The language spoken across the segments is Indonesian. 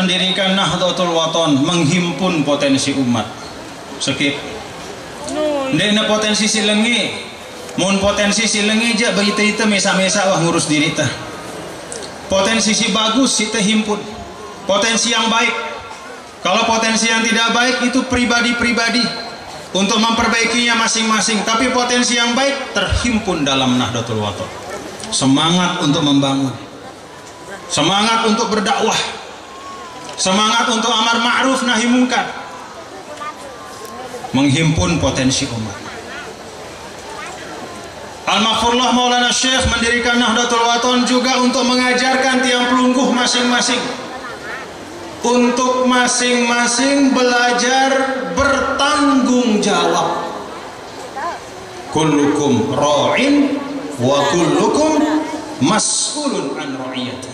mendirikan Nahdlatul Waton menghimpun potensi umat. Skip. Ndekna potensi silengi. Mun potensi silengi aja berita itu mesa-mesa wah ngurus diri tah potensi si bagus kita himpun. Potensi yang baik. Kalau potensi yang tidak baik itu pribadi-pribadi. Untuk memperbaikinya masing-masing. Tapi potensi yang baik terhimpun dalam Nahdlatul Waton. Semangat untuk membangun. Semangat untuk berdakwah semangat untuk amar ma'ruf nahi mungkar. Menghimpun potensi umat. Al-Maghfurullah Maulana Syekh mendirikan Nahdlatul Waton juga untuk mengajarkan tiang pelungguh masing-masing. Untuk masing-masing belajar bertanggung jawab. Kullukum ra'in wa kullukum mas'ulun an ra'iyati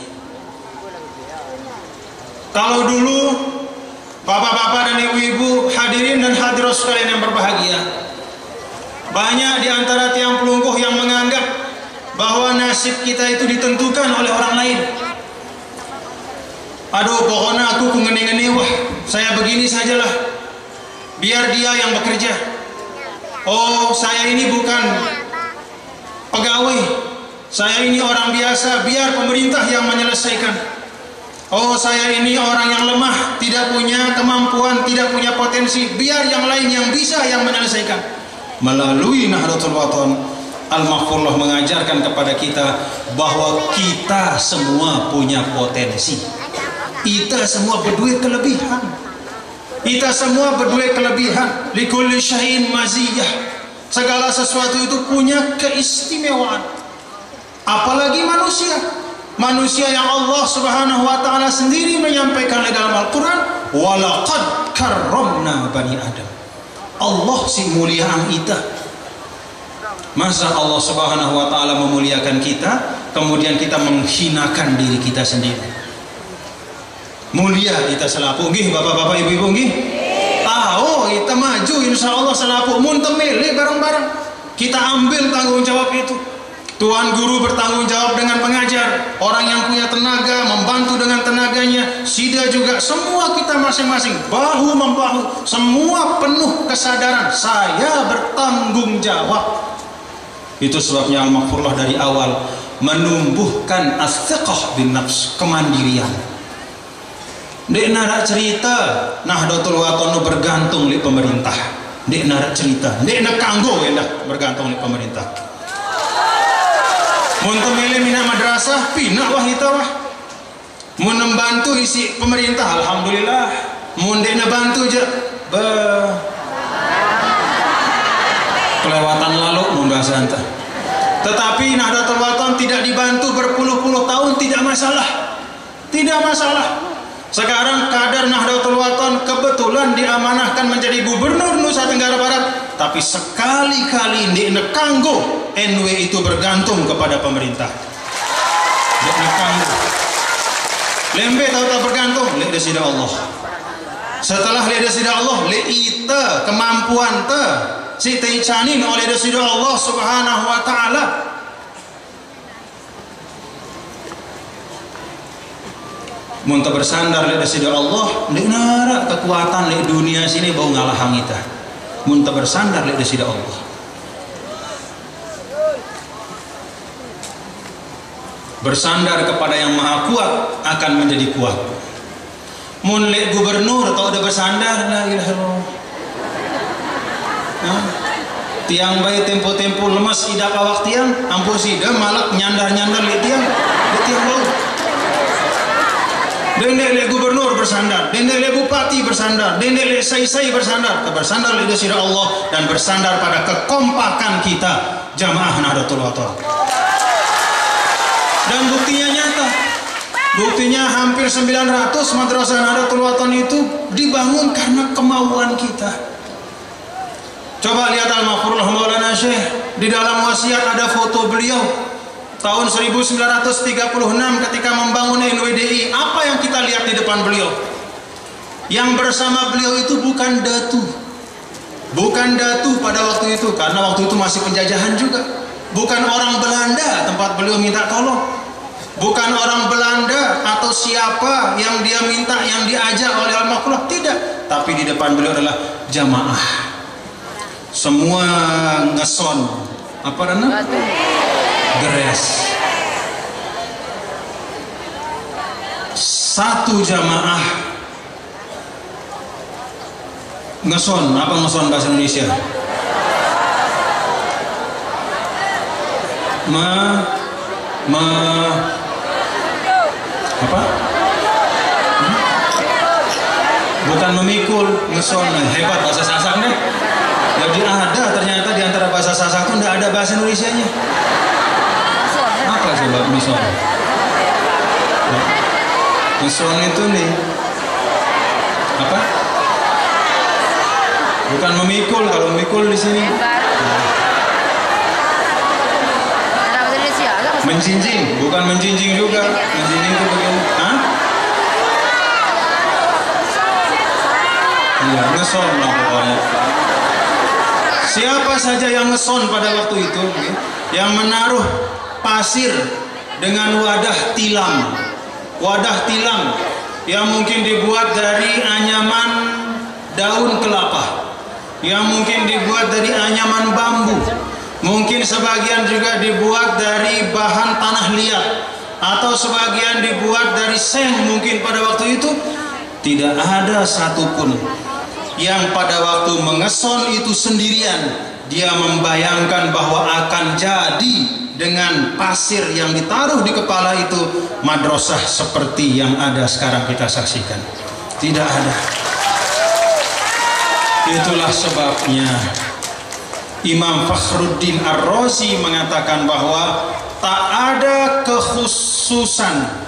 kalau dulu bapak-bapak dan ibu-ibu hadirin dan hadirat sekalian yang berbahagia. Banyak di antara tiang pelungguh yang menganggap bahwa nasib kita itu ditentukan oleh orang lain. Aduh pokoknya aku kungeni-ngeni wah saya begini sajalah. Biar dia yang bekerja. Oh saya ini bukan pegawai. Saya ini orang biasa. Biar pemerintah yang menyelesaikan Oh saya ini orang yang lemah Tidak punya kemampuan Tidak punya potensi. Biar yang lain yang bisa yang menyelesaikan. Melalui Nahdlatul Waton Al-Mahfurullah mengajarkan kepada kita Bahwa kita semua punya potensi. Kita semua berdua kelebihan. Kita semua berdua kelebihan. Likulli syahin maziyah. Segala sesuatu itu punya keistimewaan. Apalagi manusia manusia yang Allah Subhanahu wa taala sendiri menyampaikan dalam Al-Qur'an walaqad karramna bani Adam. Allah si muliaan kita. Masa Allah Subhanahu wa taala memuliakan kita, kemudian kita menghinakan diri kita sendiri. Mulia kita selapu nggih Bapak-bapak Ibu-ibu nggih? Tahu kita maju insya Allah selapu mun temele bareng-bareng. Kita ambil tanggung jawab itu. Tuan guru bertanggung jawab dengan pengajar. Orang yang punya tenaga membantu dengan tenaganya. Sida juga semua kita masing-masing Bahu membahu Semua penuh kesadaran Saya bertanggung jawab. Itu sebabnya Al-Maghfurullah dari awal Menumbuhkan as-siqah bin nafs Kemandirian. Dek narak cerita Nahdlatul Waton bergantung di pemerintah. Dek narak cerita Dek nak kanggo ya bergantung di pemerintah mun temele mina madrasah pina wah kita wah. Mun membantu isi pemerintah alhamdulillah. Mun dena bantu je. Be. Kelewatan lalu mun bahasa anta. Tetapi Nahdlatul Wathon tidak dibantu berpuluh-puluh tahun tidak masalah. Tidak masalah sekarang kader Nahdlatul Wathon kebetulan diamanahkan menjadi gubernur Nusa Tenggara Barat. Tapi sekali-kali di nekanggo NW itu bergantung kepada pemerintah. Di nekanggo lembe tahu tak bergantung? Lihat desida Allah. Setelah lihat desida Allah lihat ita kemampuan te. Si teicanin oleh desida Allah subhanahu wa ta'ala Muntah bersandar lihat desida Allah lihat nara kekuatan lihat dunia sini bau ngalah kita. Muntah bersandar lihat sida Allah. Bersandar kepada yang maha kuat akan menjadi kuat. Mun gubernur atau udah bersandar la ilaha illallah. Tiang bayi tempo-tempo lemas idak awak tiang? Ampun sida malak nyandar-nyandar lihat tiang. Lihat tiang bau Dendek gubernur bersandar, dendek bupati bersandar, dendek sai-sai bersandar, bersandar le sirah Allah dan bersandar pada kekompakan kita jamaah Nahdlatul Wathon. Dan buktinya nyata. Buktinya hampir 900 madrasah Nahdlatul Wathon itu dibangun karena kemauan kita. Coba lihat Al-Maghfurullah Maulana Syekh di dalam wasiat ada foto beliau tahun 1936 ketika membangun NWDI apa yang kita lihat di depan beliau? Yang bersama beliau itu bukan datu. Bukan datu pada waktu itu karena waktu itu masih penjajahan juga. Bukan orang Belanda tempat beliau minta tolong. Bukan orang Belanda atau siapa yang dia minta yang diajak oleh Al-Makhluk tidak. Tapi di depan beliau adalah jamaah. Semua ngeson. Apa namanya geres satu jamaah. Ngeson apa ngeson bahasa Indonesia? Me me apa? Hmm? bukan memikul ngeson. Hebat bahasa Sasak deh. Jadi ada ternyata di antara bahasa Sasak itu tidak ada bahasa Indonesia nya apa coba mison mison itu nih apa? Bukan memikul kalau memikul di sini. Menjinjing bukan menjinjing juga. Menjinjing itu begini Hah? iya ngeson lah pokoknya. Siapa saja yang ngeson pada waktu itu yang menaruh pasir dengan wadah tilam. Wadah tilam yang mungkin dibuat dari anyaman daun kelapa. Yang mungkin dibuat dari anyaman bambu. Mungkin sebagian juga dibuat dari bahan tanah liat. Atau sebagian dibuat dari seng mungkin pada waktu itu. Tidak ada satupun yang pada waktu mengeson itu sendirian dia membayangkan bahwa akan jadi dengan pasir yang ditaruh di kepala itu madrasah seperti yang ada sekarang kita saksikan. Tidak ada. Itulah sebabnya Imam Fakhruddin Ar-Razi mengatakan bahwa tak ada kekhususan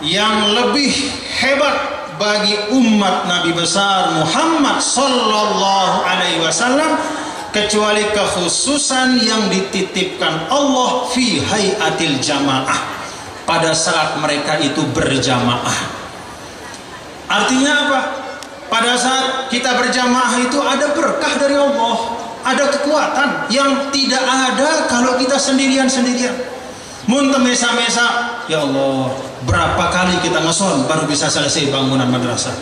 yang lebih hebat bagi umat Nabi besar Muhammad sallallahu alaihi wasallam kecuali kekhususan yang dititipkan Allah fi hayatil jamaah pada saat mereka itu berjamaah. Artinya apa? Pada saat kita berjamaah itu ada berkah dari Allah ada kekuatan yang tidak ada kalau kita sendirian-sendirian. Muntah mesa-mesa, ya Allah, berapa kali kita ngeson baru bisa selesai bangunan madrasah.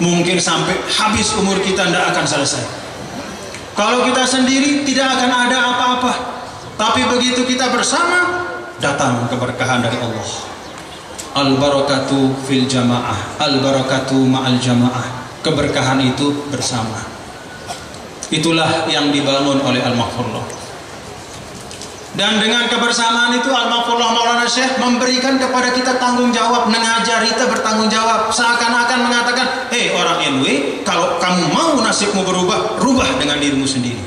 Mungkin sampai habis umur kita tidak akan selesai. Kalau kita sendiri tidak akan ada apa-apa. Tapi begitu kita bersama, datang keberkahan dari Allah. Al-barakatu fil jamaah, al-barakatu ma'al jamaah. Keberkahan itu bersama. Itulah yang dibangun oleh Al-Maghfurullah. Dan dengan kebersamaan itu Al-Maghfurullah Maulana Syekh memberikan kepada kita tanggung jawab, mengajar kita bertanggung jawab. Seakan-akan mengatakan, hei orang NW, kalau kamu mau nasibmu berubah, rubah dengan dirimu sendiri.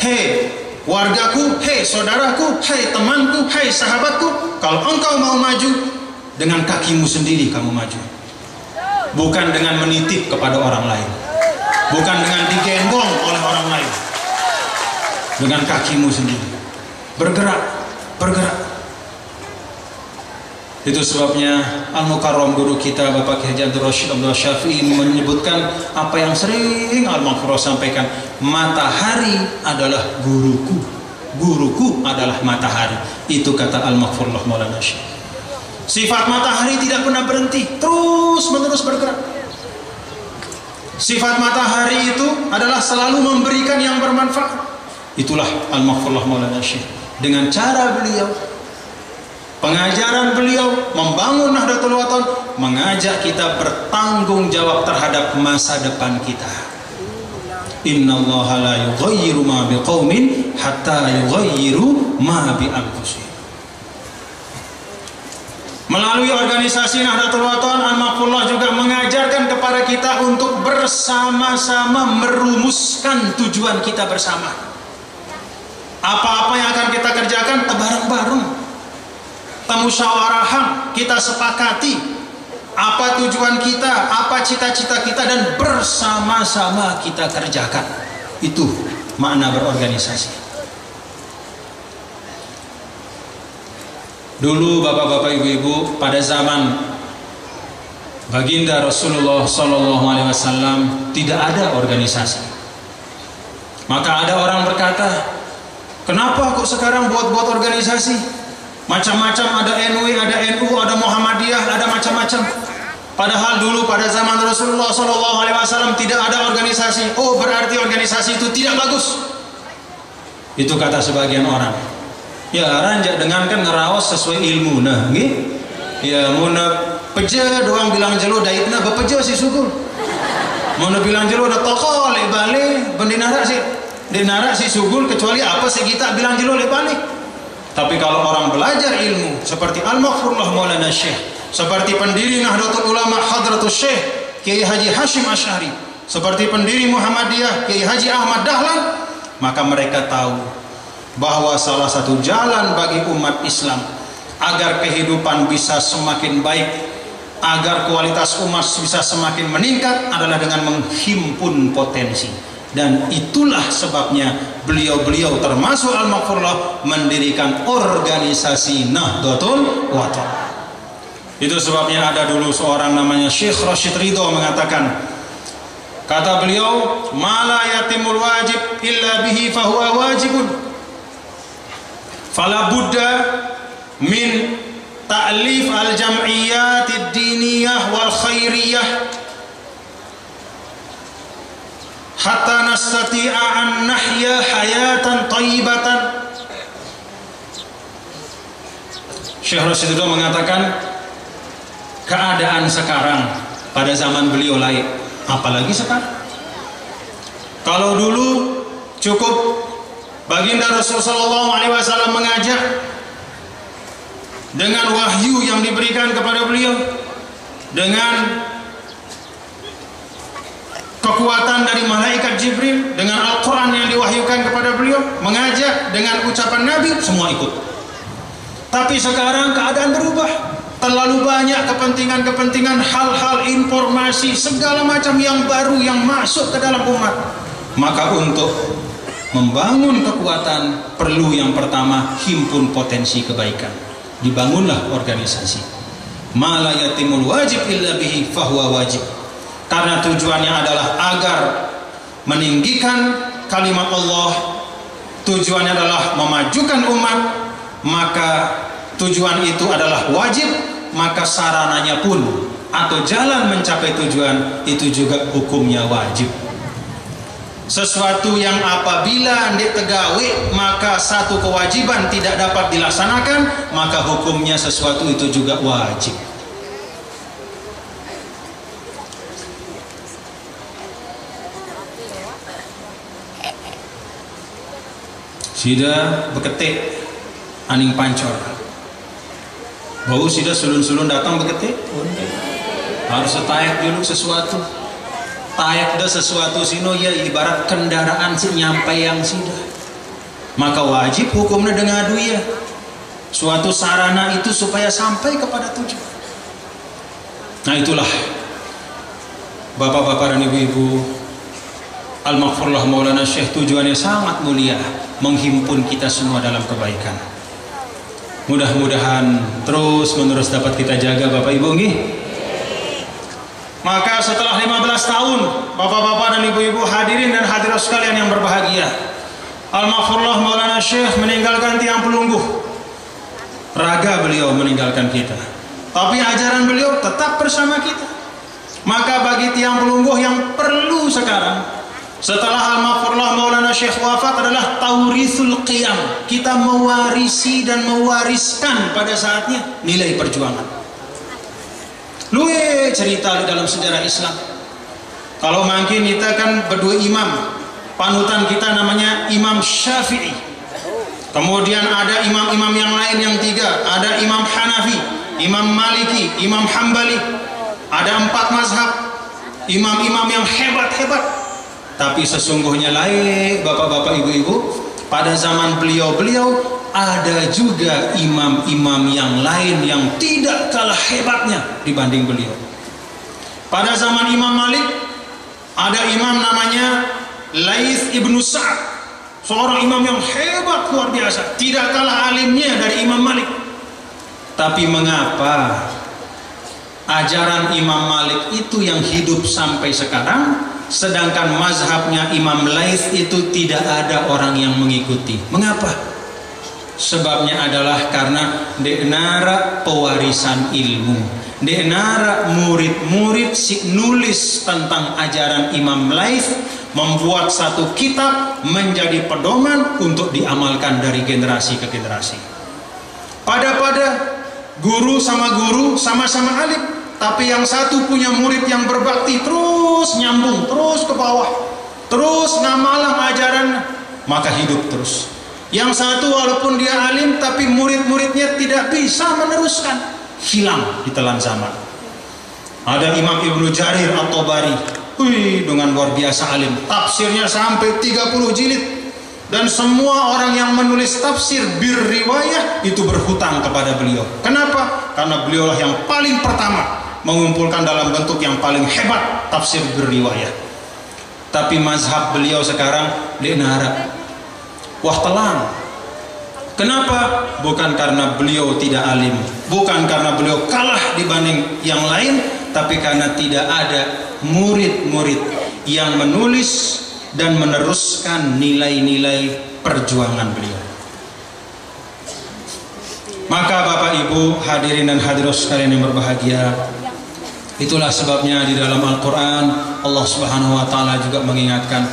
Hei wargaku, hei saudaraku, hei temanku, hei sahabatku, kalau engkau mau maju, dengan kakimu sendiri kamu maju. Bukan dengan menitip kepada orang lain bukan dengan digendong oleh orang lain dengan kakimu sendiri. Bergerak bergerak. Itu sebabnya Al-Mukarram guru kita Bapak Kiai Abdul Rashid Abdul Syafi'i menyebutkan apa yang sering Al-Maghfurah sampaikan. Matahari adalah guruku. Guruku adalah matahari. Itu kata Al-Maghfurullah Maulana Syekh. Sifat matahari tidak pernah berhenti. Terus menerus bergerak. Sifat matahari itu adalah selalu memberikan yang bermanfaat. Itulah Al-Maghfurullah Maulana Syekh. Dengan cara beliau, pengajaran beliau membangun Nahdlatul Wathon, mengajak kita bertanggung jawab terhadap masa depan kita. Inna Allah la yughayyiru ma biqaumin hatta yughayyiru ma bi. Melalui organisasi Nahdlatul Wathon Al-Maqullah juga mengajarkan kepada kita untuk bersama-sama merumuskan tujuan kita bersama. Apa-apa yang akan kita kerjakan bareng-bareng. Temusyawarahan kita sepakati apa tujuan kita, apa cita-cita kita dan bersama-sama kita kerjakan. Itu makna berorganisasi. Dulu bapak-bapak ibu-ibu pada zaman baginda Rasulullah Sallallahu Alaihi Wasallam tidak ada organisasi. Maka ada orang berkata, kenapa kok sekarang buat-buat organisasi? Macam-macam ada NW, ada NU, ada Muhammadiyah, ada macam-macam. Padahal dulu pada zaman Rasulullah SAW tidak ada organisasi. Oh berarti organisasi itu tidak bagus. Itu kata sebagian orang. Ya ranjak dengan kan ngerawas sesuai ilmu nah, gitu. Ya muna peja doang bilang jelo daitna bepeja si sugul. Muna bilang jelo ada toko le balik bendinara sih. Dinara si sugul kecuali apa sih kita bilang jelo balik. Tapi kalau orang belajar ilmu seperti Al-Maghfurullah Maulana Syekh, seperti pendiri Nahdlatul Ulama Hadratul Syekh Kiai Haji Hashim Asy'ari, seperti pendiri Muhammadiyah Kiai Haji Ahmad Dahlan, maka mereka tahu bahwa salah satu jalan bagi umat Islam agar kehidupan bisa semakin baik, agar kualitas umat bisa semakin meningkat adalah dengan menghimpun potensi dan itulah sebabnya beliau-beliau termasuk Al-Maghfurullah mendirikan organisasi Nahdlatul Wathon itu sebabnya ada dulu seorang namanya Syekh Rashid Ridho mengatakan kata beliau mala yatimul wajib illa bihi fahuwa wajibun fala buddha min ta'lif al-jam'iyat ad-diniyah wal khairiyah hatta nastati'a an nahya hayatan tayyibatan. Syekh Rasulullah mengatakan keadaan sekarang pada zaman beliau lain apalagi sekarang. Kalau dulu cukup baginda Rasulullah SAW mengajak dengan wahyu yang diberikan kepada beliau dengan kekuatan dari malaikat Jibril dengan Al-Quran yang diwahyukan kepada beliau mengajak dengan ucapan Nabi semua ikut. Tapi sekarang keadaan berubah. Terlalu banyak kepentingan-kepentingan hal-hal informasi segala macam yang baru yang masuk ke dalam umat. Maka untuk membangun kekuatan perlu yang pertama himpun potensi kebaikan. Dibangunlah organisasi. Malayatimul wajib illa bihi fahuwa wajib karena tujuannya adalah agar meninggikan kalimat Allah. Tujuannya adalah memajukan umat. Maka tujuan itu adalah wajib. Maka sarananya pun atau jalan mencapai tujuan itu juga hukumnya wajib. Sesuatu yang apabila anda tegawi maka satu kewajiban tidak dapat dilaksanakan maka hukumnya sesuatu itu juga wajib Sida beketik aning pancor. Bau sida sulun-sulun datang beketik. Harus tayak dulu sesuatu. Tayak dah sesuatu sino ya ibarat kendaraan si nyampe yang sida. Maka wajib hukumnya dengan adu ya. Suatu sarana itu supaya sampai kepada tujuan. Nah itulah Bapak-bapak dan ibu-ibu Al-Maghfurullah Maulana Syekh tujuannya sangat mulia menghimpun kita semua dalam kebaikan. Mudah-mudahan terus menerus dapat kita jaga Bapak Ibu nggih. Maka setelah 15 tahun Bapak-bapak dan Ibu-ibu hadirin dan hadirat sekalian yang berbahagia Al-Maghfurullah Maulana Syekh meninggalkan tiang pelungguh Raga beliau meninggalkan kita Tapi ajaran beliau tetap bersama kita Maka bagi tiang pelungguh yang perlu sekarang setelah Al-Maghfurullah Maulana Syekh wafat adalah taurisul qiyam. Kita mewarisi dan mewariskan pada saatnya nilai perjuangan. Luwe cerita di dalam sejarah Islam. Kalau mungkin kita kan berdua imam. Panutan kita namanya Imam Syafi'i. Kemudian ada imam-imam yang lain yang tiga. Ada Imam Hanafi, Imam Maliki, Imam Hambali. Ada empat mazhab. Imam-imam yang hebat-hebat tapi sesungguhnya lain bapak-bapak ibu-ibu pada zaman beliau-beliau ada juga imam-imam yang lain yang tidak kalah hebatnya dibanding beliau. Pada zaman Imam Malik ada imam namanya Laith ibnu Sa'ad, seorang imam yang hebat luar biasa, tidak kalah alimnya dari Imam Malik. Tapi mengapa ajaran Imam Malik itu yang hidup sampai sekarang sedangkan mazhabnya Imam Laith itu tidak ada orang yang mengikuti. Mengapa? Sebabnya adalah karena denara pewarisan ilmu. Denara murid-murid si nulis tentang ajaran Imam Laith membuat satu kitab menjadi pedoman untuk diamalkan dari generasi ke generasi. Pada-pada guru sama guru sama-sama alim, tapi yang satu punya murid yang berbakti terus nyambung terus ke bawah, terus ngamalah ajaran maka hidup terus. Yang satu walaupun dia alim tapi murid-muridnya tidak bisa meneruskan, hilang di telan zaman. Ada Imam Ibnu Jarir atau Bari, wih dengan luar biasa alim, tafsirnya sampai 30 jilid dan semua orang yang menulis tafsir bir riwayah itu berhutang kepada beliau. Kenapa? Karena beliau lah yang paling pertama mengumpulkan dalam bentuk yang paling hebat tafsir bir riwayah. Tapi mazhab beliau sekarang di Arab wah telan. Kenapa? Bukan karena beliau tidak alim, bukan karena beliau kalah dibanding yang lain, tapi karena tidak ada murid-murid yang menulis dan meneruskan nilai-nilai perjuangan beliau. Maka Bapak Ibu hadirin dan hadirat sekalian yang berbahagia, itulah sebabnya di dalam Al-Qur'an Allah Subhanahu wa taala juga mengingatkan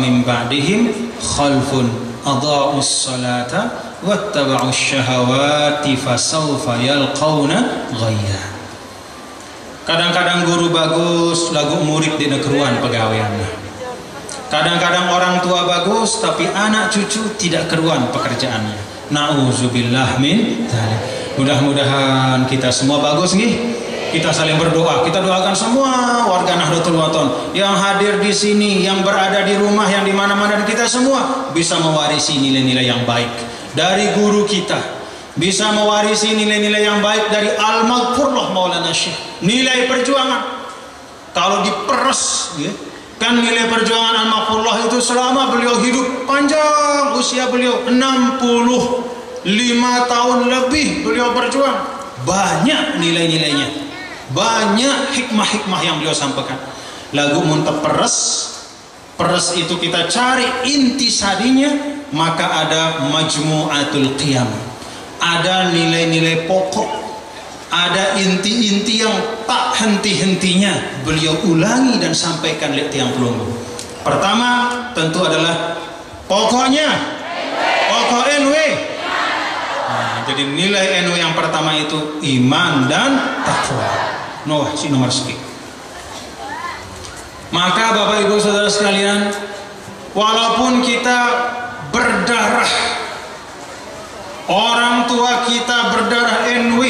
min ba'dihim khalfun adha'us salata wattaba'us syahawati fasawfa yalqauna ghayya. Kadang-kadang guru bagus lagu murid di negerian pegawaiannya. Kadang-kadang orang tua bagus tapi anak cucu tidak keruan pekerjaannya. Na'udzubillah min mudah-mudahan kita semua bagus nih kita saling berdoa. Kita doakan semua warga Nahdlatul Wathon yang hadir di sini, yang berada di rumah, yang di mana-mana dan kita semua bisa mewarisi nilai-nilai yang baik dari guru kita. Bisa mewarisi nilai-nilai yang baik dari Al-Maghfurlah Maulana Syekh. Nilai perjuangan. Kalau diperes, ya, kan nilai perjuangan Al-Maghfurlah itu selama beliau hidup panjang usia beliau 65 tahun lebih beliau berjuang. Banyak nilai-nilainya banyak hikmah-hikmah yang beliau sampaikan. Lagu muntah peres. Peres itu kita cari inti sadinya maka ada majmu'atul qiyam. Ada nilai-nilai pokok. Ada inti-inti yang tak henti-hentinya beliau ulangi dan sampaikan lihat tiang pelunggu pertama tentu adalah pokoknya. Pokok NW nah, jadi nilai NW yang pertama itu iman dan takwa Noah si nomor sekian. Maka Bapak Ibu Saudara sekalian, walaupun kita berdarah orang tua kita berdarah NW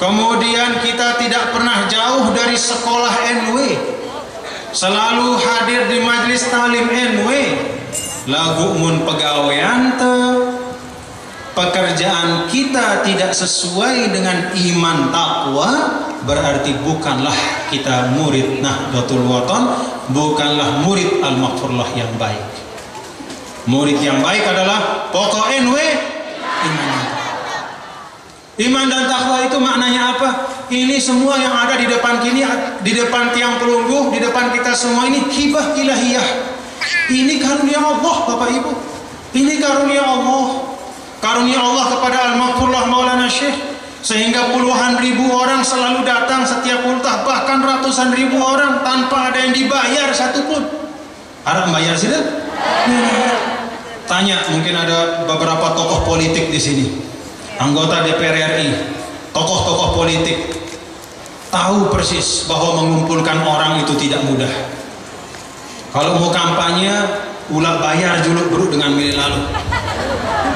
kemudian kita tidak pernah jauh dari sekolah NW selalu hadir di majelis talim NW lagu mun pegawaian pekerjaan kita tidak sesuai dengan iman takwa berarti bukanlah kita murid Nahdlatul Wathon bukanlah murid Al-Maghfurlah yang baik. Murid yang baik adalah pokok NW iman iman dan takwa itu maknanya apa? Ini semua yang ada di depan kini di depan tiang pelunggu di depan kita semua ini hibah ilahiyah. Ini karunia Allah Bapak Ibu. Ini karunia Allah karunia Allah kepada Al-Maghfurlah Maulana Syekh sehingga puluhan ribu orang selalu datang setiap ultah bahkan ratusan ribu orang tanpa ada yang dibayar satupun. Harap bayar sih tanya mungkin ada beberapa tokoh politik di sini. Anggota DPR RI tokoh-tokoh politik. Tahu persis bahwa mengumpulkan orang itu tidak mudah. Kalau mau kampanye ulah bayar juluk beruk dengan milik lalu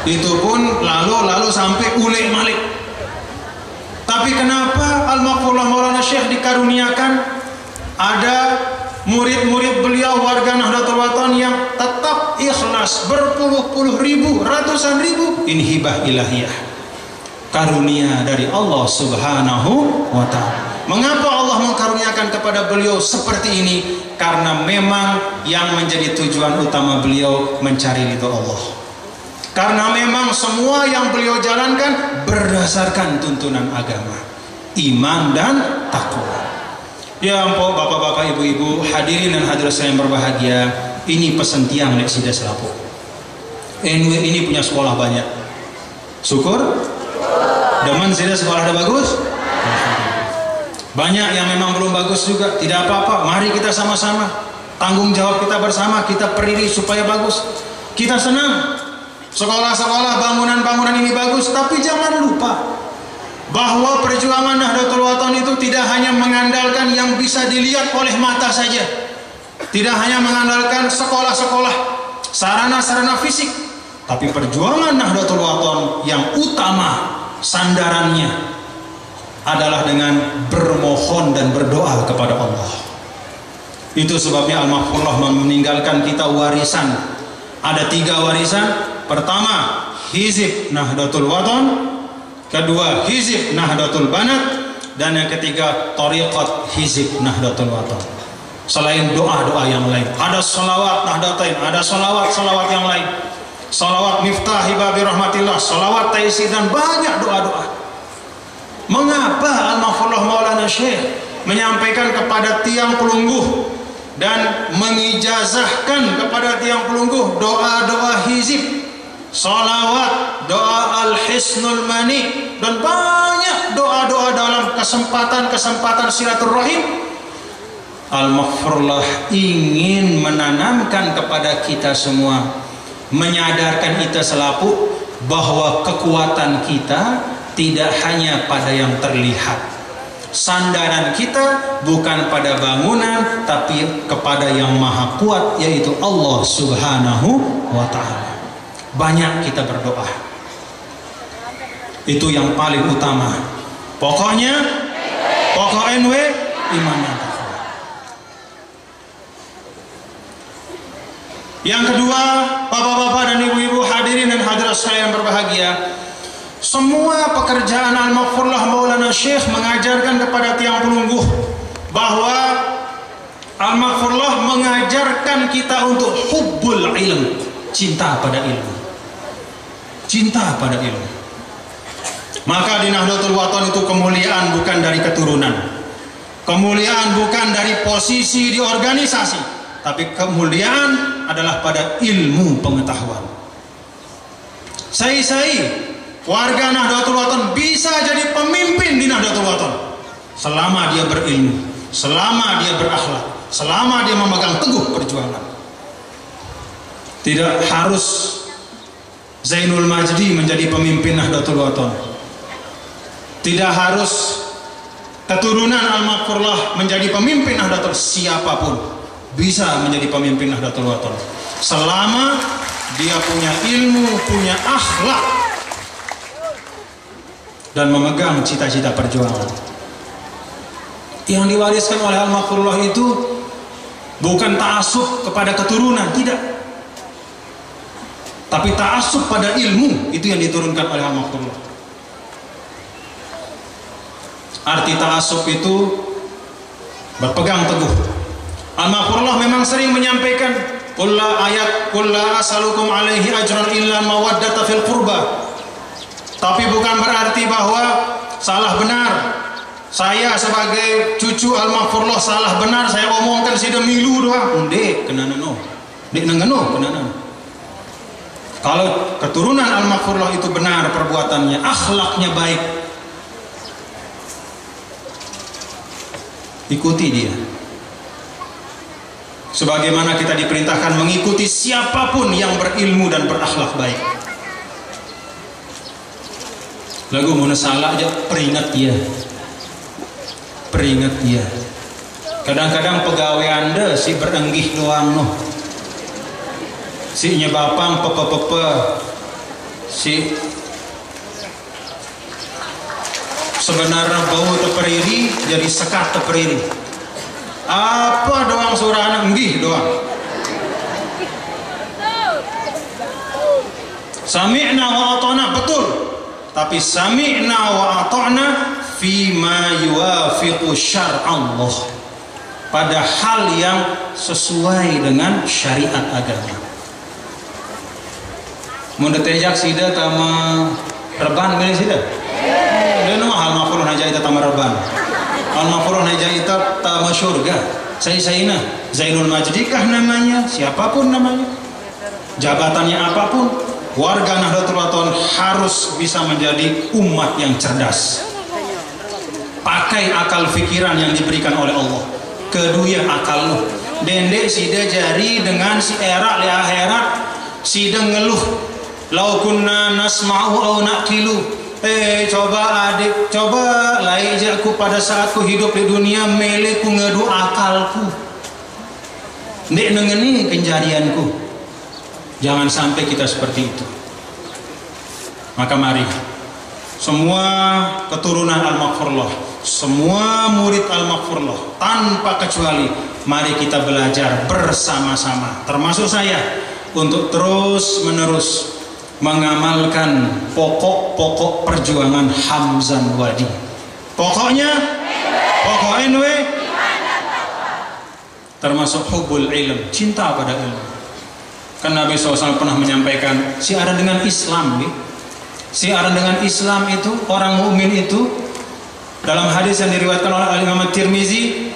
itu pun lalu lalu sampai ulek malik. Tapi kenapa Al-Maqfullah Maulana Syekh dikaruniakan? Ada murid-murid beliau warga Nahdlatul Wathon yang tetap ikhlas berpuluh-puluh ribu, ratusan ribu. Ini hibah ilahiyah. Karunia dari Allah Subhanahu wa taala. Mengapa Allah mengkaruniakan kepada beliau seperti ini? Karena memang yang menjadi tujuan utama beliau mencari ridho Allah. Karena memang semua yang beliau jalankan berdasarkan tuntunan agama, iman dan takwa. Ya ampun bapak-bapak, ibu-ibu, hadirin dan hadirat saya yang berbahagia, ini pesan tiang lek sida selapu. NW ini punya sekolah banyak. Syukur? Demen sudah sekolah ada bagus? Banyak yang memang belum bagus juga, tidak apa-apa. Mari kita sama-sama tanggung jawab kita bersama, kita periri supaya bagus. Kita senang sekolah-sekolah bangunan-bangunan ini bagus, tapi jangan lupa bahwa perjuangan Nahdlatul Wathon itu tidak hanya mengandalkan yang bisa dilihat oleh mata saja. Tidak hanya mengandalkan sekolah-sekolah, sarana-sarana fisik, tapi perjuangan Nahdlatul Wathon yang utama sandarannya adalah dengan bermohon dan berdoa kepada Allah. Itu sebabnya Al-Mahfullah meninggalkan kita warisan. Ada tiga warisan. Pertama, Hizib Nahdlatul Wathon. Kedua, Hizib Nahdlatul Banat. Dan yang ketiga, Tariqat Hizib Nahdlatul Wathon. Selain doa-doa yang lain. Ada salawat Nahdlatain, ada salawat-salawat yang lain. Salawat Miftah Hibabi Rahmatillah, salawat Taisi dan banyak doa-doa. Mengapa Al-Mahfullah Maulana Syekh menyampaikan kepada tiang pelungguh dan mengijazahkan kepada tiang pelungguh doa-doa hizib, salawat, doa al-hisnul mani dan banyak doa-doa dalam kesempatan-kesempatan silaturahim Al-Maghfurullah ingin menanamkan kepada kita semua menyadarkan kita selaku bahwa kekuatan kita tidak hanya pada yang terlihat. Sandaran kita bukan pada bangunan tapi kepada yang maha kuat yaitu Allah subhanahu wa ta'ala. Banyak kita berdoa. Itu yang paling utama. Pokoknya pokok NW iman yang kedua, bapak-bapak dan ibu-ibu hadirin dan hadirat saya yang berbahagia, semua pekerjaan Al-Maghfurlah Maulana Syekh mengajarkan kepada tiang pelungguh bahwa Al-Maghfurlah mengajarkan kita untuk hubbul ilm, cinta pada ilmu. Cinta pada ilmu. Maka di Nahdlatul Wathon itu kemuliaan bukan dari keturunan. Kemuliaan bukan dari posisi di organisasi, tapi kemuliaan adalah pada ilmu pengetahuan. Saya-saya warga Nahdlatul Wathon bisa jadi pemimpin di Nahdlatul Wathon selama dia berilmu, selama dia berakhlak, selama dia memegang teguh perjuangan. Tidak harus Zainul Majdi menjadi pemimpin Nahdlatul Wathon. Tidak harus keturunan Al-Makurlah menjadi pemimpin Nahdlatul siapa pun bisa menjadi pemimpin Nahdlatul Wathon selama dia punya ilmu, punya akhlak dan memegang cita-cita perjuangan. Yang diwariskan oleh Al-Maghfurullah itu bukan ta'asub kepada keturunan, tidak. Tapi ta'asub pada ilmu, itu yang diturunkan oleh Al-Maghfurullah. Arti ta'asub itu berpegang teguh. Al-Maghfurullah memang sering menyampaikan Kulla ayat kulla asalukum alaihi ajran illa mawaddata fil qurba tapi bukan berarti bahwa salah benar. Saya sebagai cucu Al-Mahfurullah salah benar saya omongkan si demilu doang. Dek, kena no. Dek nengeno, kena Kalau keturunan Al-Mahfurullah itu benar perbuatannya, akhlaknya baik. Ikuti dia. Sebagaimana kita diperintahkan mengikuti siapa pun yang berilmu dan berakhlak baik lagu mana salah aja peringat dia peringat dia kadang-kadang pegawai anda si berenggih doang noh si nyebapang pepe-pepe si. Sebenarnya bau teperiri jadi sekat teperiri apa doang surah enggih doang. Sami'na wa atona betul. Tapi sami'na wa ata'na fi ma yuwafiqu Allah pada hal yang sesuai dengan syariat agama mun tejak sida tama reban milih sida dan hal mafruh naja ita tama reban hal mafruh naja ita tama surga saya sayina Zainul Majdi kah namanya siapa pun namanya jabatannya apa pun warga Nahdlatul Wathon harus bisa menjadi umat yang cerdas. Pakai akal pikiran yang diberikan oleh Allah. Kedua akal lu. Dendek sida jari dengan si era le akhirat sida ngeluh. Lau kunna nasma'u au naqilu. Eh coba adik, coba lai aku pada saat ku hidup di dunia mele ku ngedu akalku. Nek nengeni kenjadianku. Jangan sampai kita seperti itu. Maka mari semua keturunan Al-Maghfurullah, semua murid Al-Maghfurullah tanpa kecuali mari kita belajar bersama-sama termasuk saya untuk terus menerus mengamalkan pokok-pokok perjuangan Hamzan Wadi. Pokoknya pokok NW termasuk hubul ilm, cinta pada ilmu. Kan Nabi SAW pernah menyampaikan siaran dengan Islam nih. Siaran dengan Islam itu orang mukmin itu dalam hadis yang diriwayatkan oleh Imam Tirmizi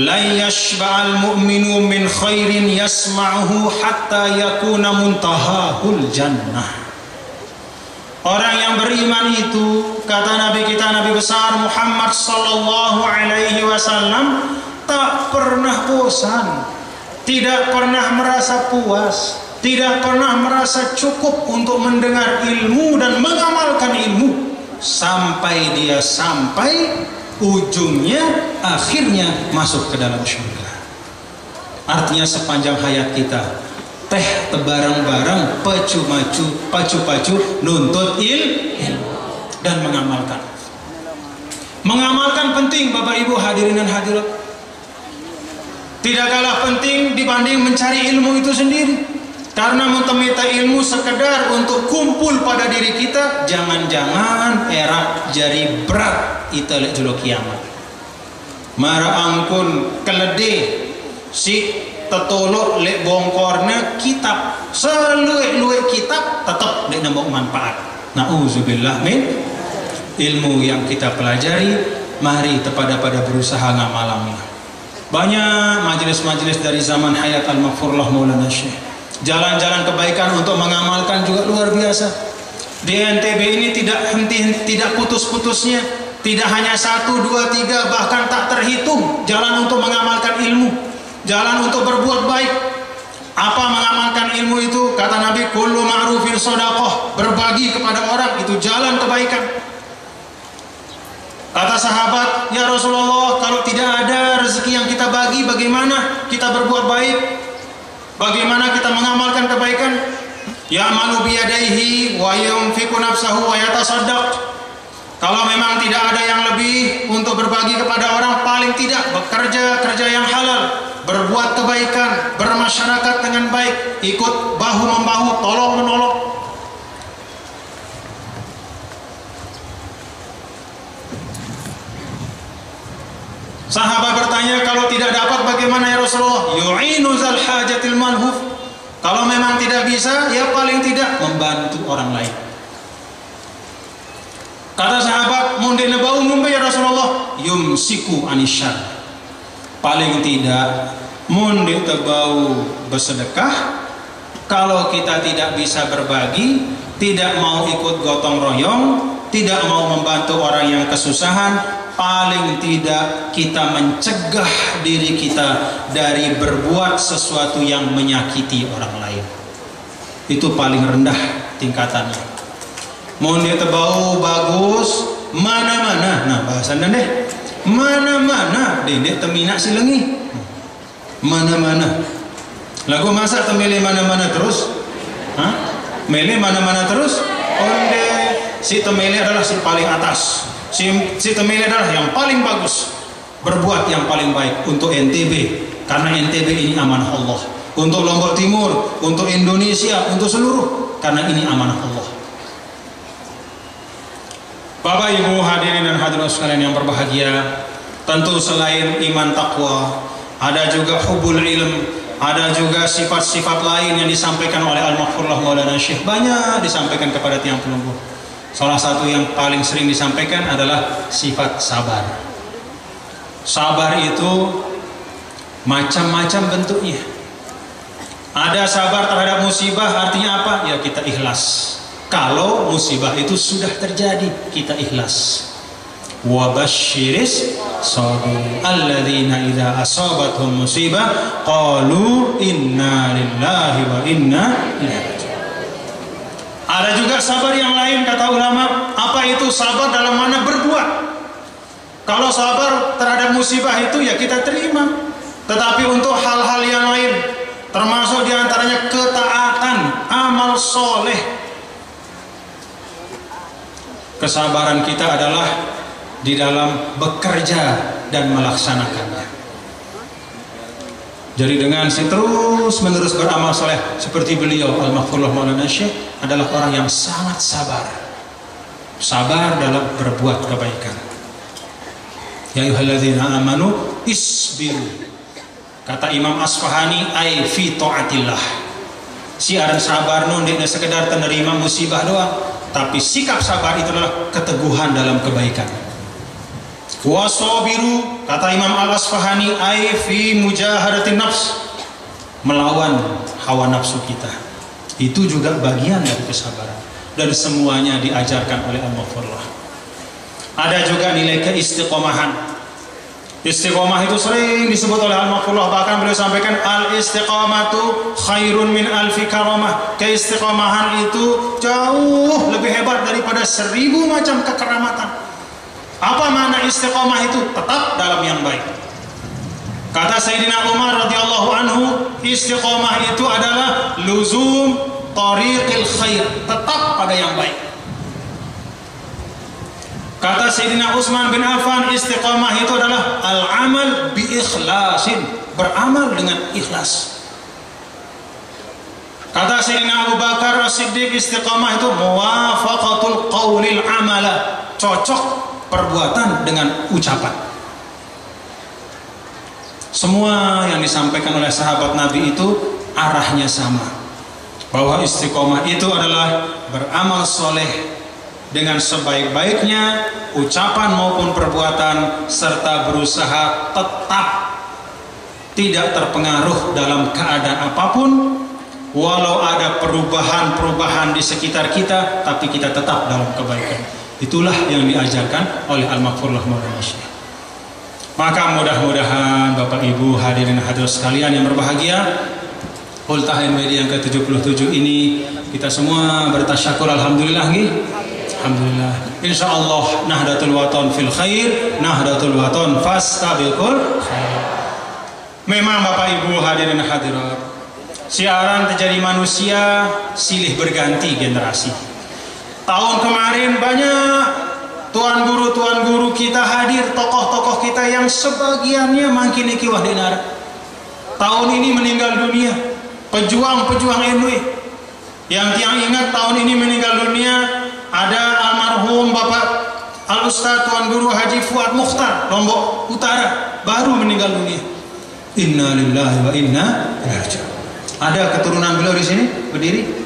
la yashba'al mu'minu min khairin yasma'uhu hatta yakuna muntahahul jannah. Orang yang beriman itu kata Nabi kita Nabi besar Muhammad sallallahu alaihi wasallam tak pernah bosan tidak pernah merasa puas, tidak pernah merasa cukup untuk mendengar ilmu dan mengamalkan ilmu sampai dia sampai ujungnya akhirnya masuk ke dalam surga. Artinya sepanjang hayat kita teh tebarang-barang pacu-macu pacu-pacu nuntut ilmu dan mengamalkan. Mengamalkan penting Bapak Ibu hadirin dan hadirat tidak kalah penting dibanding mencari ilmu itu sendiri karena mentemita ilmu sekedar untuk kumpul pada diri kita jangan-jangan era jari berat itu lek jolo kiamat. Mara angkun kelede si tetolok lek bongkornya kitab. Seluek-luek kitab tetap lek nambah manfaat. Na'udzubillah min ilmu yang kita pelajari. Mari kepada pada berusaha ngamalangnya banyak majelis-majelis dari zaman hayat al-maghfurullah Maulana Syekh. Jalan-jalan kebaikan untuk mengamalkan juga luar biasa. Di NTB ini tidak henti tidak putus-putusnya. Tidak hanya satu, dua, tiga, bahkan tak terhitung jalan untuk mengamalkan ilmu. Jalan untuk berbuat baik. Apa mengamalkan ilmu itu? Kata Nabi, kullu ma'rufin sodakoh. Berbagi kepada orang, itu jalan kebaikan. Kata sahabat, ya Rasulullah, kalau tidak ada rezeki yang kita bagi, bagaimana kita berbuat baik? Bagaimana kita mengamalkan kebaikan? Ya malu biyadaihi wa yunfiqu nafsahu wa yatasaddaq. Kalau memang tidak ada yang lebih untuk berbagi kepada orang, paling tidak bekerja kerja yang halal, berbuat kebaikan, bermasyarakat dengan baik, ikut bahu membahu, tolong menolong, Sahabat bertanya, kalau tidak dapat bagaimana ya Rasulullah? Yu'inu zal hajatil malhuf. Kalau memang tidak bisa, ya paling tidak membantu orang lain. Kata sahabat, mundi nebau mumbai ya Rasulullah, yumsiku anisyar. Paling tidak, mundi tebau bersedekah. Kalau kita tidak bisa berbagi, tidak mau ikut gotong royong, tidak mau membantu orang yang kesusahan, paling tidak kita mencegah diri kita dari berbuat sesuatu yang menyakiti orang lain. Itu paling rendah tingkatannya. Mau dia terbau bagus, mana-mana. Nah, bahasan dan deh. Mana-mana, dendek temina silengi. Mana-mana. Lagu masa temile mana-mana terus? Hah? Mele mana-mana terus? Onde si temile adalah si paling atas. Si, si adalah yang paling bagus. Berbuat yang paling baik untuk NTB karena NTB ini amanah Allah. Untuk Lombok Timur untuk Indonesia untuk seluruh. Karena ini amanah Allah. Bapak Ibu hadirin dan hadirat sekalian yang berbahagia. Tentu selain iman takwa ada juga hubul ilm ada juga sifat-sifat lain yang disampaikan oleh Al-Maghfurullah Maulana Syekh banyak disampaikan kepada tiang pelunggu Salah satu yang paling sering disampaikan adalah sifat sabar. Sabar itu macam-macam bentuknya. Ada sabar terhadap musibah artinya apa? Ya kita ikhlas. Kalau musibah itu sudah terjadi, kita ikhlas. Wabashiris sabir alladzina idza asabathum musibah qalu inna lillahi wa inna ilaihi ada juga sabar yang lain kata ulama, apa itu sabar dalam mana berbuat? Kalau sabar terhadap musibah itu ya kita terima. Tetapi untuk hal-hal yang lain, termasuk di antaranya ketaatan, amal soleh. Kesabaran kita adalah di dalam bekerja dan melaksanakannya. Jadi dengan si terus menerus beramal soleh seperti beliau Al-Mahfurullah Maulana Syekh adalah orang yang sangat sabar. Sabar dalam berbuat kebaikan. Ya ayyuhalladzina amanu isbiru. Kata Imam Asfahani ai fi taatillah. Si aran sabar nun tidak sekedar menerima musibah doang, tapi sikap sabar itu adalah keteguhan dalam kebaikan. Wasobiru kata Imam Al Asfahani ai fi mujahadatin nafs melawan hawa nafsu kita. Itu juga bagian dari kesabaran dan semuanya diajarkan oleh Al-Mughfirullah. Ada juga nilai keistiqomahan. Istiqomah itu sering disebut oleh Al-Maghfurullah bahkan beliau sampaikan al-istiqamatu khairun min alfi karamah. Keistiqomahan itu jauh lebih hebat daripada seribu macam kekeramatan. Apa makna istiqomah itu? Tetap dalam yang baik. Kata Sayyidina Umar radhiyallahu anhu, istiqomah itu adalah luzum tariqil khair, tetap pada yang baik. Kata Sayyidina Utsman bin Affan, istiqomah itu adalah al-amal bi ikhlasin, beramal dengan ikhlas. Kata Sayyidina Abu Bakar As-Siddiq istiqamah itu muwafaqatul qawlil amala, cocok perbuatan dengan ucapan. Semua yang disampaikan oleh sahabat Nabi itu arahnya sama. Bahwa istiqomah itu adalah beramal soleh dengan sebaik-baiknya ucapan maupun perbuatan serta berusaha tetap tidak terpengaruh dalam keadaan apa pun walau ada perubahan-perubahan di sekitar kita tapi kita tetap dalam kebaikan Itulah yang diajarkan oleh Al-Maghfurullah Maulana Syekh. Maka mudah-mudahan Bapak Ibu hadirin hadirat sekalian yang berbahagia, Ultahin Media yang ke-77 ini kita semua bertasyakur alhamdulillah nggih. Alhamdulillah. Insya Allah Nahdlatul Waton fil khair, Nahdlatul Waton fastabiqul khair. Memang Bapak Ibu hadirin hadirat, siaran terjadi manusia silih berganti generasi. Tahun kemarin banyak tuan guru tuan guru kita hadir, tokoh-tokoh kita yang sebagiannya makin ikiwah dinar. Tahun ini meninggal dunia, pejuang-pejuang NU. Yang tiang ingat tahun ini meninggal dunia ada almarhum Bapak Al Ustaz Tuan Guru Haji Fuad Mukhtar Lombok Utara baru meninggal dunia. Inna lillahi wa inna ilaihi Ada keturunan beliau di sini berdiri?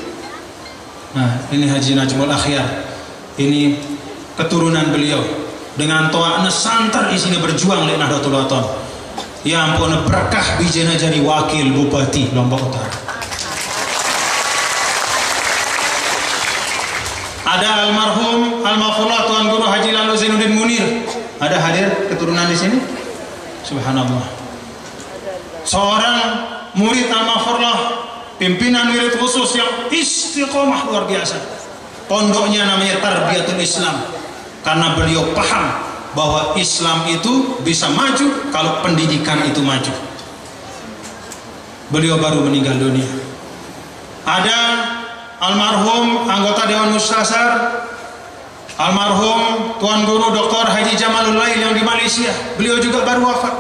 Nah, ini Haji Najmul Akhyar. Ini keturunan beliau dengan toa nesantar di sini berjuang di Nahdlatul Wathon. Ya ampun berkah bijena jadi wakil Bupati Lombok Utara. Ada almarhum almarhumlah Tuan Guru Haji Lalu Zainuddin Munir. Ada hadir keturunan di sini? Subhanallah. Seorang murid almarhumlah pimpinan wirid khusus yang istiqomah luar biasa. Pondoknya namanya Tarbiyatul Islam. Karena beliau paham bahwa Islam itu bisa maju kalau pendidikan itu maju. Beliau baru meninggal dunia. Ada almarhum anggota Dewan Mustasar almarhum Tuan Guru Dr. Haji Jamalul Lail yang di Malaysia. Beliau juga baru wafat.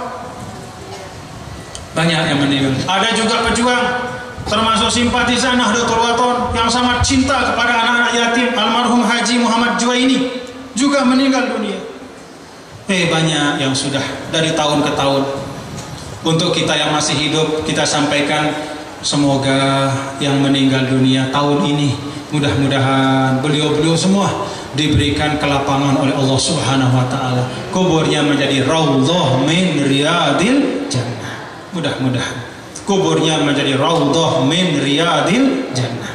Banyak yang meninggal. Ada juga pejuang termasuk simpatisan Nahdlatul Wathon yang sangat cinta kepada anak-anak yatim almarhum Haji Muhammad Juwaini juga meninggal dunia. Eh banyak yang sudah dari tahun ke tahun. Untuk kita yang masih hidup kita sampaikan semoga yang meninggal dunia tahun ini mudah-mudahan beliau-beliau semua diberikan kelapangan oleh Allah Subhanahu wa taala. Kuburnya menjadi raudhah min riyadil jannah. Mudah-mudahan kuburnya menjadi raudhah min riyadil jannah.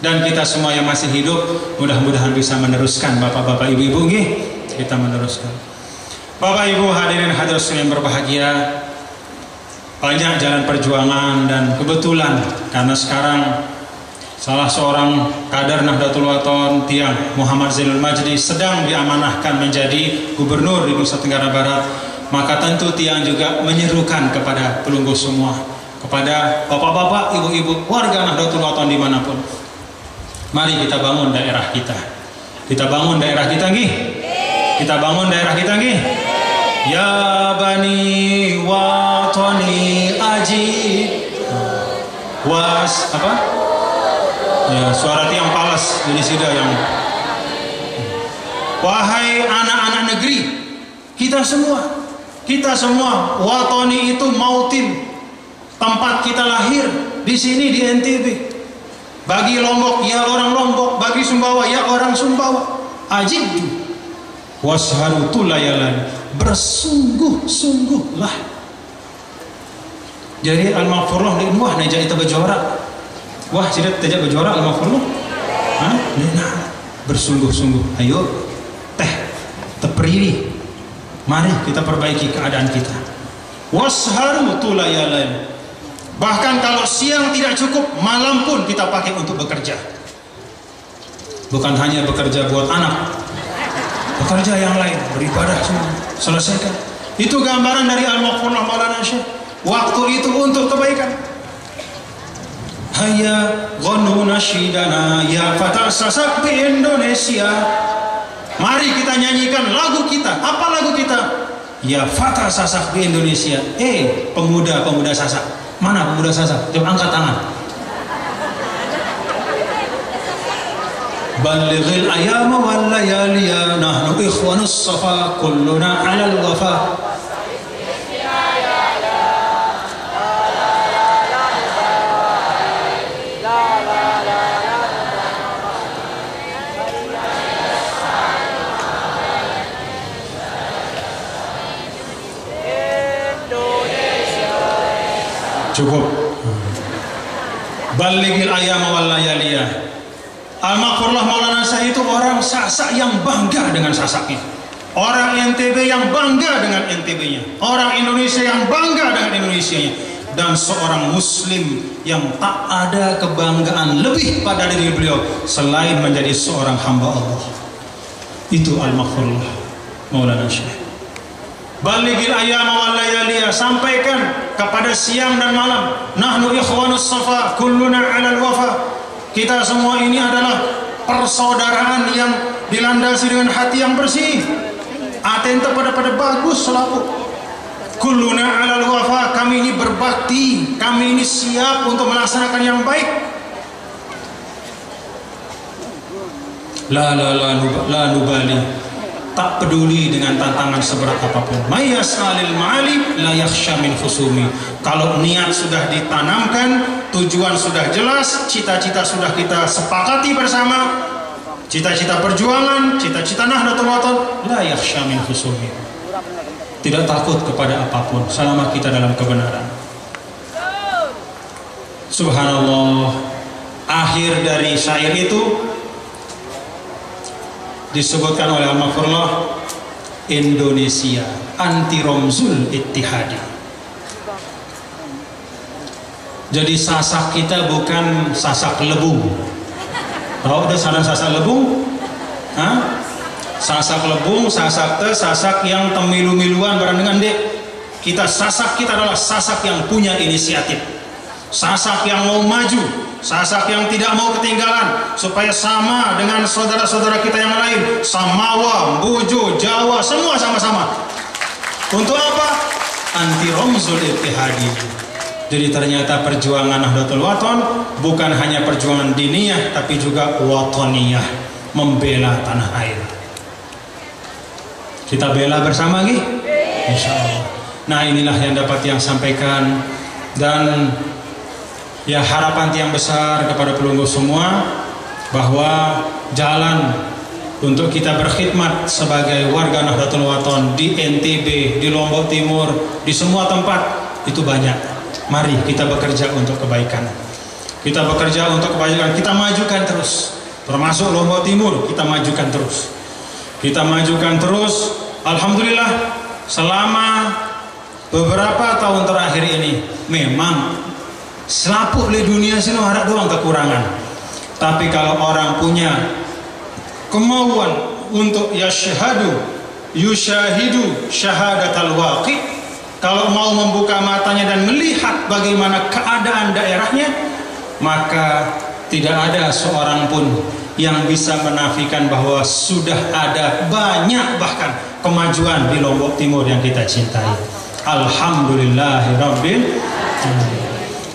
Dan kita semua yang masih hidup mudah-mudahan bisa meneruskan. Bapak-bapak ibu-ibu kita meneruskan. Bapak Ibu hadirin hadirin yang berbahagia. Banyak jalan perjuangan dan kebetulan karena sekarang salah seorang kader Nahdlatul Wathon Tiang Muhammad Zainul Majdi sedang diamanahkan menjadi gubernur di Nusa Tenggara Barat. Maka tentu Tiang juga menyerukan kepada pelunggu semua kepada bapak-bapak, ibu-ibu, warga Nahdlatul Wathon di mana pun. Mari kita bangun daerah kita. Kita bangun daerah kita nih kita bangun daerah kita nih ya bani watani aji. Was apa? Ya suara tiang palas ini sudah yang wahai anak-anak negeri kita semua kita semua watoni itu mautin tempat kita lahir di sini di NTB bagi Lombok ya orang Lombok bagi Sumbawa ya orang Sumbawa ajib washaru tulayalan bersungguh-sungguhlah jadi al-maghfurlah di wah berjuara Wah, tidak tidak berjuara al mafruh Hah? Nah, bersungguh-sungguh. Ayo, teh, tepriri. Mari kita perbaiki keadaan kita. Washaru tulayalan. Bahkan kalau siang tidak cukup, malam pun kita pakai untuk bekerja. Bukan hanya bekerja buat anak, bekerja yang lain, beribadah semua, selesaikan. Itu gambaran dari Al-Maqfurlah Maulana Syekh. Waktu itu untuk kebaikan. Haya ghanu nasyidana ya fata sasak di Indonesia. Mari kita nyanyikan lagu kita. Apa lagu kita? Ya fata sasak di Indonesia. Eh, pemuda-pemuda sasak. Mana pemuda sasak? Coba angkat tangan. Balighil ayama wal layaliya nahnu ikhwanus safa kulluna 'alal cukup. Baligil ayam wal layaliyah. Al-Maghfurlah Maulana saya itu orang sasak yang bangga dengan sasaknya orang NTB yang bangga dengan NTB-nya orang Indonesia yang bangga dengan Indonesia-nya. Dan seorang muslim yang tak ada kebanggaan lebih pada diri beliau selain menjadi seorang hamba Allah. Itu Al-Maghfurlah Maulana Syekh Baligil ayam wal layaliyah sampaikan kepada siang dan malam. Nahnu ikhwanus safa kulluna 'alal wafa. Kita semua ini adalah persaudaraan yang dilandasi dengan hati yang bersih. Atenta pada pada bagus selaku. Kulluna 'alal wafa kami ini berbakti. Kami ini siap untuk melaksanakan yang baik. La la la la nubali tak peduli dengan tantangan seberat apa pun. Mayyasalil ma'ali la yakhsha min. Kalau niat sudah ditanamkan, tujuan sudah jelas, cita-cita sudah kita sepakati bersama, cita-cita perjuangan, cita-cita Nahdlatul Wathon, la yakhsha min. Tidak takut kepada apa pun selama kita dalam kebenaran. Subhanallah. Akhir dari syair itu disebutkan oleh Al-Mafurlah Indonesia anti romzul ittihadi. Jadi sasak kita bukan sasak lebung tahu udah saran sasak lebung Hah? sasak lebung sasak te sasak yang temilu-miluan dengan dek. Kita sasak kita adalah sasak yang punya inisiatif. Sasak yang mau maju Sasak yang tidak mau ketinggalan supaya sama dengan saudara-saudara kita yang lain. Samawa, Bujo, Jawa, semua sama-sama. Untuk apa? Anti romzul ittihadi. Jadi ternyata perjuangan Nahdlatul Wathon bukan hanya perjuangan diniyah tapi juga watoniyah, membela tanah air. Kita bela bersama lagi? Insya Allah. Nah inilah yang dapat yang sampaikan dan ya harapan yang besar kepada pelunggu semua bahwa jalan untuk kita berkhidmat sebagai warga Nahdlatul Wathon di NTB, di Lombok Timur, di semua tempat itu banyak. Mari kita bekerja untuk kebaikan. Kita bekerja untuk kebaikan. Kita majukan terus. Termasuk Lombok Timur kita majukan terus. Kita majukan terus. Alhamdulillah selama beberapa tahun terakhir ini memang selapuk di dunia sini harap doang kekurangan. Tapi kalau orang punya kemauan untuk yashhadu yushahidu syahadat al-waqi kalau mau membuka matanya dan melihat bagaimana keadaan daerahnya maka tidak ada seorang pun yang bisa menafikan bahwa sudah ada banyak bahkan kemajuan di Lombok Timur yang kita cintai. Alhamdulillahirabbil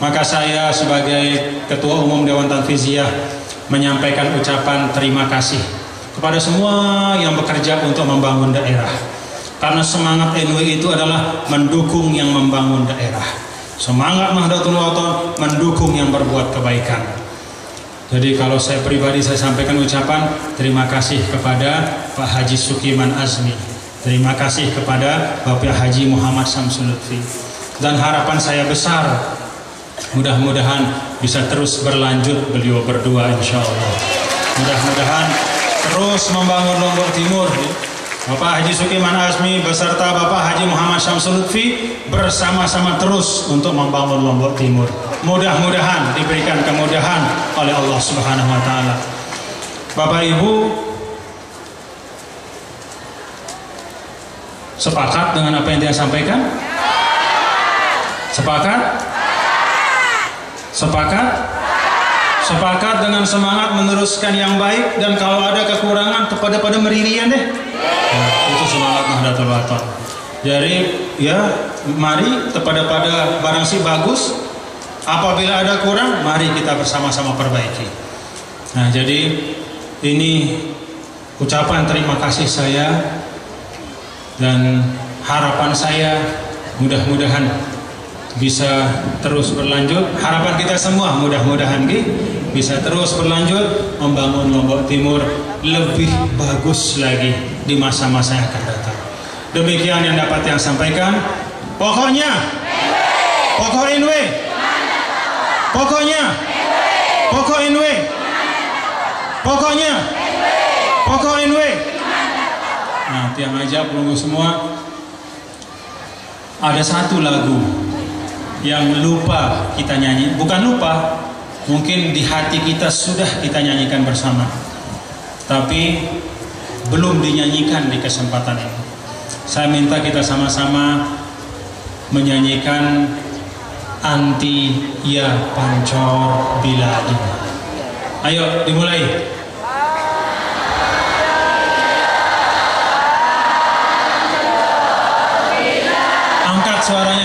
Maka saya sebagai Ketua Umum Dewan Tanfiziyah menyampaikan ucapan terima kasih kepada semua yang bekerja untuk membangun daerah. Karena semangat NW itu adalah mendukung yang membangun daerah. Semangat Nahdlatul Wathon mendukung yang berbuat kebaikan. Jadi kalau saya pribadi saya sampaikan ucapan terima kasih kepada Pak Haji Sukiman Azmi. Terima kasih kepada Bapak Haji Muhammad Samsul. Dan harapan saya besar mudah-mudahan bisa terus berlanjut beliau berdua insya Allah. Mudah-mudahan terus membangun Lombok Timur. Bapak Haji Sukiman Azmi beserta Bapak Haji Muhammad Syamsul bersama-sama terus untuk membangun Lombok Timur. Mudah-mudahan diberikan kemudahan oleh Allah Subhanahu wa taala. Bapak Ibu sepakat dengan apa yang dia sampaikan? Sepakat? Sepakat? Sepakat dengan semangat meneruskan yang baik dan kalau ada kekurangan kepada pada meririan deh. Nah, itu semangat Nahdlatul Wathon. Jadi ya mari kepada pada barang si bagus apabila ada kurang mari kita bersama-sama perbaiki. Nah, jadi ini ucapan terima kasih saya dan harapan saya mudah-mudahan bisa terus berlanjut. Harapan kita semua mudah-mudahan bisa terus berlanjut membangun Lombok Timur lebih bagus lagi di masa-masa yang akan datang. Demikian yang dapat yang sampaikan. Pokoknya pokok NW pokoknya pokok NW pokoknya pokok NW nah tiang aja pelunggu semua. Ada satu lagu yang lupa kita nyanyi. Bukan lupa mungkin di hati kita sudah kita nyanyikan bersama. Tapi belum dinyanyikan di kesempatan ini. Saya minta kita sama-sama menyanyikan anti ya pancor bila ayo dimulai. Angkat suaranya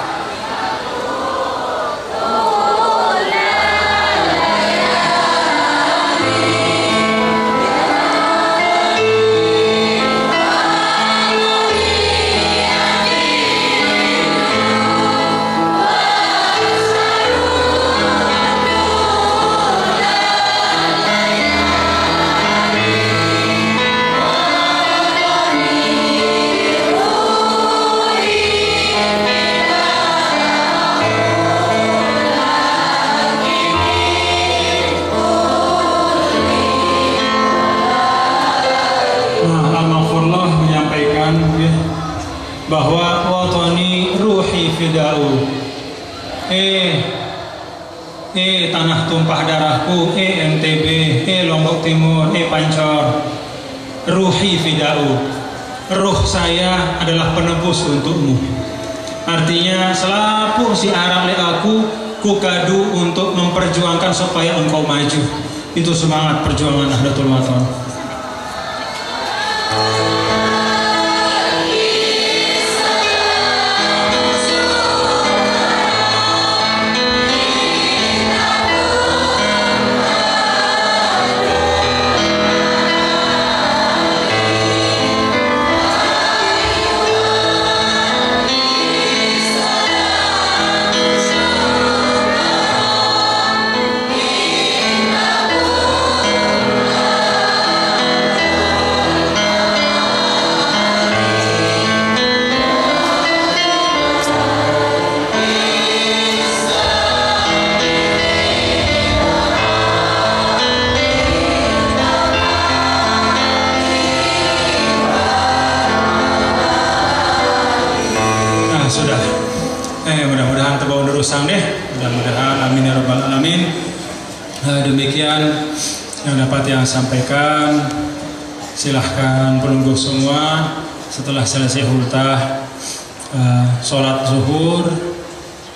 Pancor. Ruhi fidau. Ruh saya adalah penebus untukmu. Artinya selapu si Arab le aku kukadu untuk memperjuangkan supaya engkau maju. Itu semangat perjuangan Nahdlatul Wathon. kasih ultah uh, sholat zuhur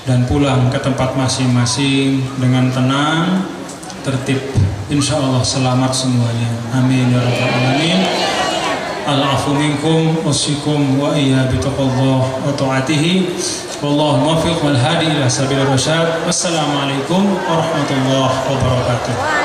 dan pulang ke tempat masing-masing dengan tenang, tertib. Insya Allah selamat semuanya. Amin ya rabbal alamin. Al-afu minkum usikum wa iya bitaqallah wa ta'atihi Wallahu ma'fiq wal hadi ila sabil rasyad Wassalamualaikum warahmatullahi wabarakatuh